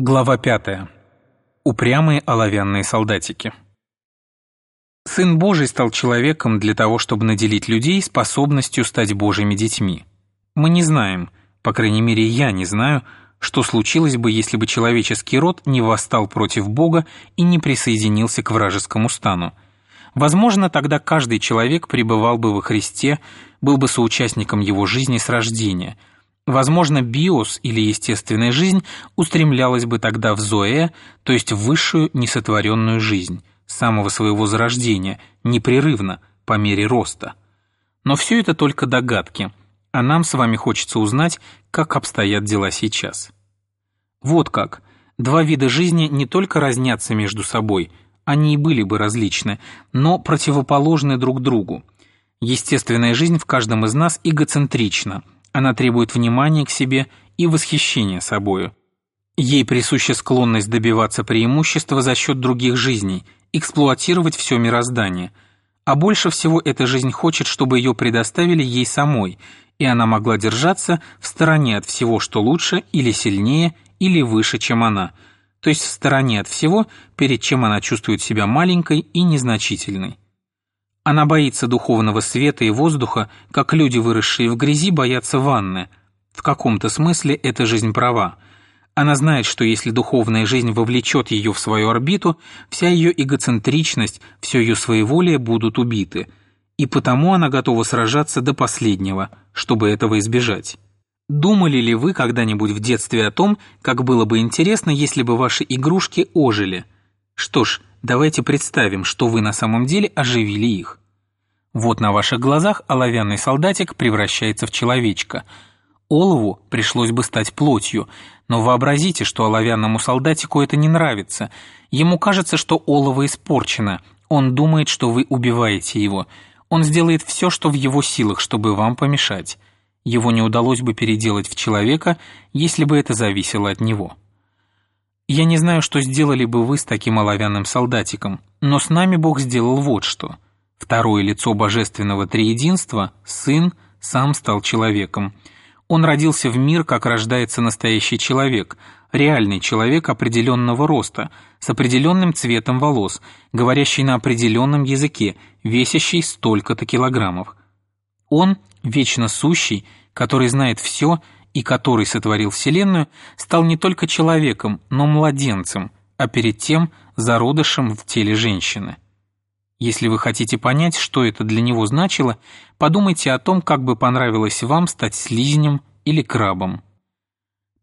Глава 5. Упрямые оловянные солдатики. Сын Божий стал человеком для того, чтобы наделить людей способностью стать Божьими детьми. Мы не знаем, по крайней мере я не знаю, что случилось бы, если бы человеческий род не восстал против Бога и не присоединился к вражескому стану. Возможно, тогда каждый человек пребывал бы во Христе, был бы соучастником его жизни с рождения – Возможно, биос или естественная жизнь устремлялась бы тогда в зоэ, то есть в высшую несотворенную жизнь, с самого своего зарождения, непрерывно, по мере роста. Но все это только догадки, а нам с вами хочется узнать, как обстоят дела сейчас. Вот как. Два вида жизни не только разнятся между собой, они и были бы различны, но противоположны друг другу. Естественная жизнь в каждом из нас эгоцентрична – она требует внимания к себе и восхищения собою. Ей присуща склонность добиваться преимущества за счет других жизней, эксплуатировать все мироздание. А больше всего эта жизнь хочет, чтобы ее предоставили ей самой, и она могла держаться в стороне от всего, что лучше или сильнее, или выше, чем она, то есть в стороне от всего, перед чем она чувствует себя маленькой и незначительной. Она боится духовного света и воздуха, как люди, выросшие в грязи, боятся ванны. В каком-то смысле эта жизнь права. Она знает, что если духовная жизнь вовлечет ее в свою орбиту, вся ее эгоцентричность, все ее своеволие будут убиты. И потому она готова сражаться до последнего, чтобы этого избежать. Думали ли вы когда-нибудь в детстве о том, как было бы интересно, если бы ваши игрушки ожили? Что ж, давайте представим, что вы на самом деле оживили их. Вот на ваших глазах оловянный солдатик превращается в человечка. Олову пришлось бы стать плотью, но вообразите, что оловянному солдатику это не нравится. Ему кажется, что олово испорчено. Он думает, что вы убиваете его. Он сделает все, что в его силах, чтобы вам помешать. Его не удалось бы переделать в человека, если бы это зависело от него. Я не знаю, что сделали бы вы с таким оловянным солдатиком, но с нами Бог сделал вот что – Второе лицо божественного триединства, Сын, сам стал человеком. Он родился в мир, как рождается настоящий человек, реальный человек определенного роста, с определенным цветом волос, говорящий на определенном языке, весящий столько-то килограммов. Он, вечно сущий, который знает все и который сотворил Вселенную, стал не только человеком, но младенцем, а перед тем зародышем в теле женщины. Если вы хотите понять, что это для него значило, подумайте о том, как бы понравилось вам стать слизнем или крабом.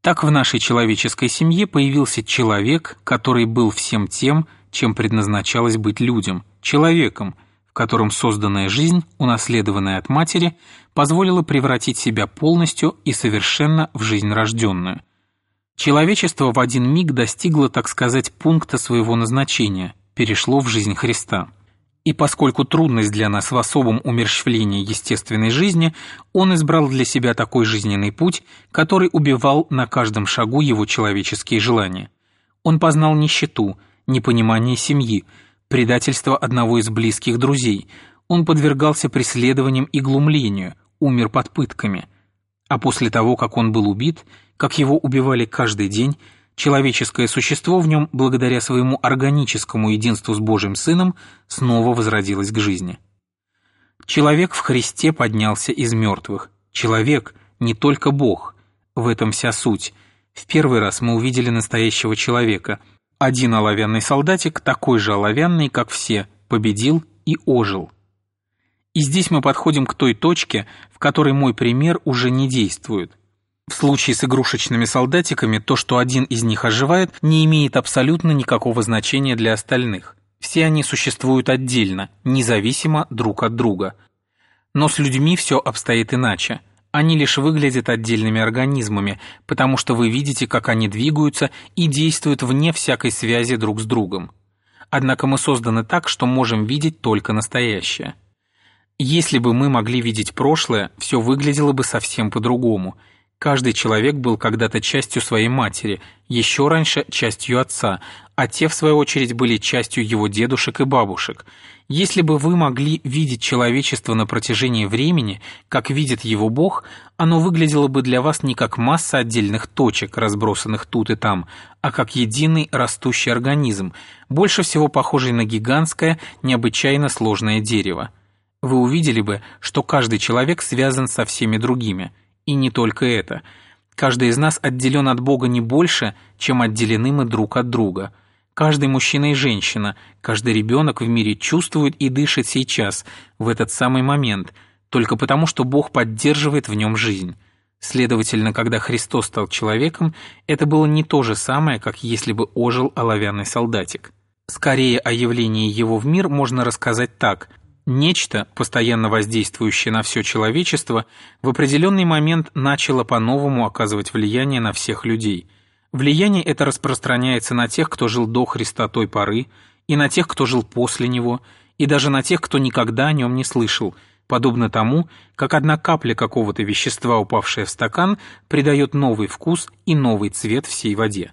Так в нашей человеческой семье появился человек, который был всем тем, чем предназначалось быть людям, человеком, в котором созданная жизнь, унаследованная от матери, позволила превратить себя полностью и совершенно в жизнь рожденную. Человечество в один миг достигло, так сказать, пункта своего назначения, перешло в жизнь Христа. И поскольку трудность для нас в особом умерщвлении естественной жизни, он избрал для себя такой жизненный путь, который убивал на каждом шагу его человеческие желания. Он познал нищету, непонимание семьи, предательство одного из близких друзей. Он подвергался преследованиям и глумлению, умер под пытками. А после того, как он был убит, как его убивали каждый день, человеческое существо в нем, благодаря своему органическому единству с Божьим Сыном, снова возродилось к жизни. Человек в Христе поднялся из мертвых. Человек, не только Бог. В этом вся суть. В первый раз мы увидели настоящего человека. Один оловянный солдатик, такой же оловянный, как все, победил и ожил. И здесь мы подходим к той точке, в которой мой пример уже не действует – в случае с игрушечными солдатиками то, что один из них оживает, не имеет абсолютно никакого значения для остальных. Все они существуют отдельно, независимо друг от друга. Но с людьми все обстоит иначе. Они лишь выглядят отдельными организмами, потому что вы видите, как они двигаются и действуют вне всякой связи друг с другом. Однако мы созданы так, что можем видеть только настоящее. Если бы мы могли видеть прошлое, все выглядело бы совсем по-другому – Каждый человек был когда-то частью своей матери, еще раньше частью отца, а те, в свою очередь, были частью его дедушек и бабушек. Если бы вы могли видеть человечество на протяжении времени, как видит его Бог, оно выглядело бы для вас не как масса отдельных точек, разбросанных тут и там, а как единый растущий организм, больше всего похожий на гигантское, необычайно сложное дерево. Вы увидели бы, что каждый человек связан со всеми другими. И не только это. Каждый из нас отделен от Бога не больше, чем отделены мы друг от друга – Каждый мужчина и женщина, каждый ребенок в мире чувствует и дышит сейчас, в этот самый момент, только потому, что Бог поддерживает в нем жизнь. Следовательно, когда Христос стал человеком, это было не то же самое, как если бы ожил оловянный солдатик. Скорее о явлении его в мир можно рассказать так. Нечто, постоянно воздействующее на все человечество, в определенный момент начало по-новому оказывать влияние на всех людей – Влияние это распространяется на тех, кто жил до Христа той поры, и на тех, кто жил после Него, и даже на тех, кто никогда о нем не слышал, подобно тому, как одна капля какого-то вещества, упавшая в стакан, придает новый вкус и новый цвет всей воде.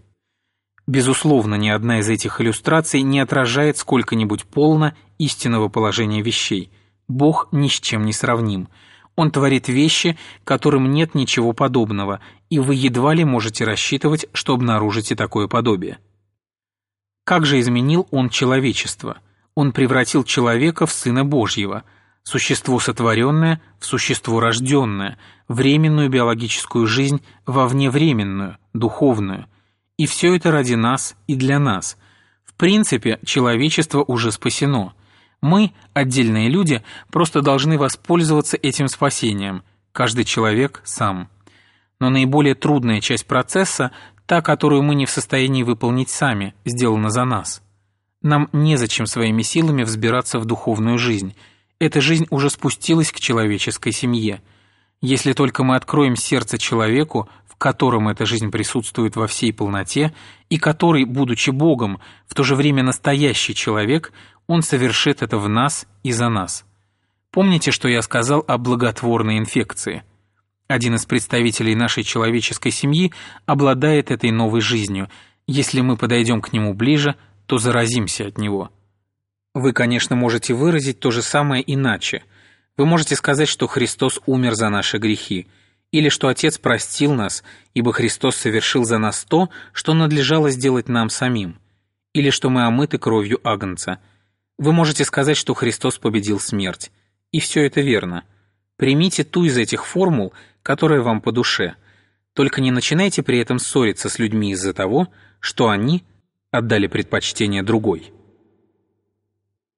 Безусловно, ни одна из этих иллюстраций не отражает сколько-нибудь полно истинного положения вещей. Бог ни с чем не сравним – он творит вещи, которым нет ничего подобного, и вы едва ли можете рассчитывать, что обнаружите такое подобие. Как же изменил он человечество? Он превратил человека в Сына Божьего, существо сотворенное в существо рожденное, временную биологическую жизнь во вневременную, духовную. И все это ради нас и для нас. В принципе, человечество уже спасено – мы, отдельные люди, просто должны воспользоваться этим спасением, каждый человек сам. Но наиболее трудная часть процесса, та, которую мы не в состоянии выполнить сами, сделана за нас. Нам незачем своими силами взбираться в духовную жизнь. Эта жизнь уже спустилась к человеческой семье. Если только мы откроем сердце человеку, в котором эта жизнь присутствует во всей полноте, и который, будучи Богом, в то же время настоящий человек – он совершит это в нас и за нас. Помните, что я сказал о благотворной инфекции? Один из представителей нашей человеческой семьи обладает этой новой жизнью. Если мы подойдем к нему ближе, то заразимся от него. Вы, конечно, можете выразить то же самое иначе. Вы можете сказать, что Христос умер за наши грехи, или что Отец простил нас, ибо Христос совершил за нас то, что надлежало сделать нам самим, или что мы омыты кровью Агнца – вы можете сказать, что Христос победил смерть. И все это верно. Примите ту из этих формул, которая вам по душе. Только не начинайте при этом ссориться с людьми из-за того, что они отдали предпочтение другой.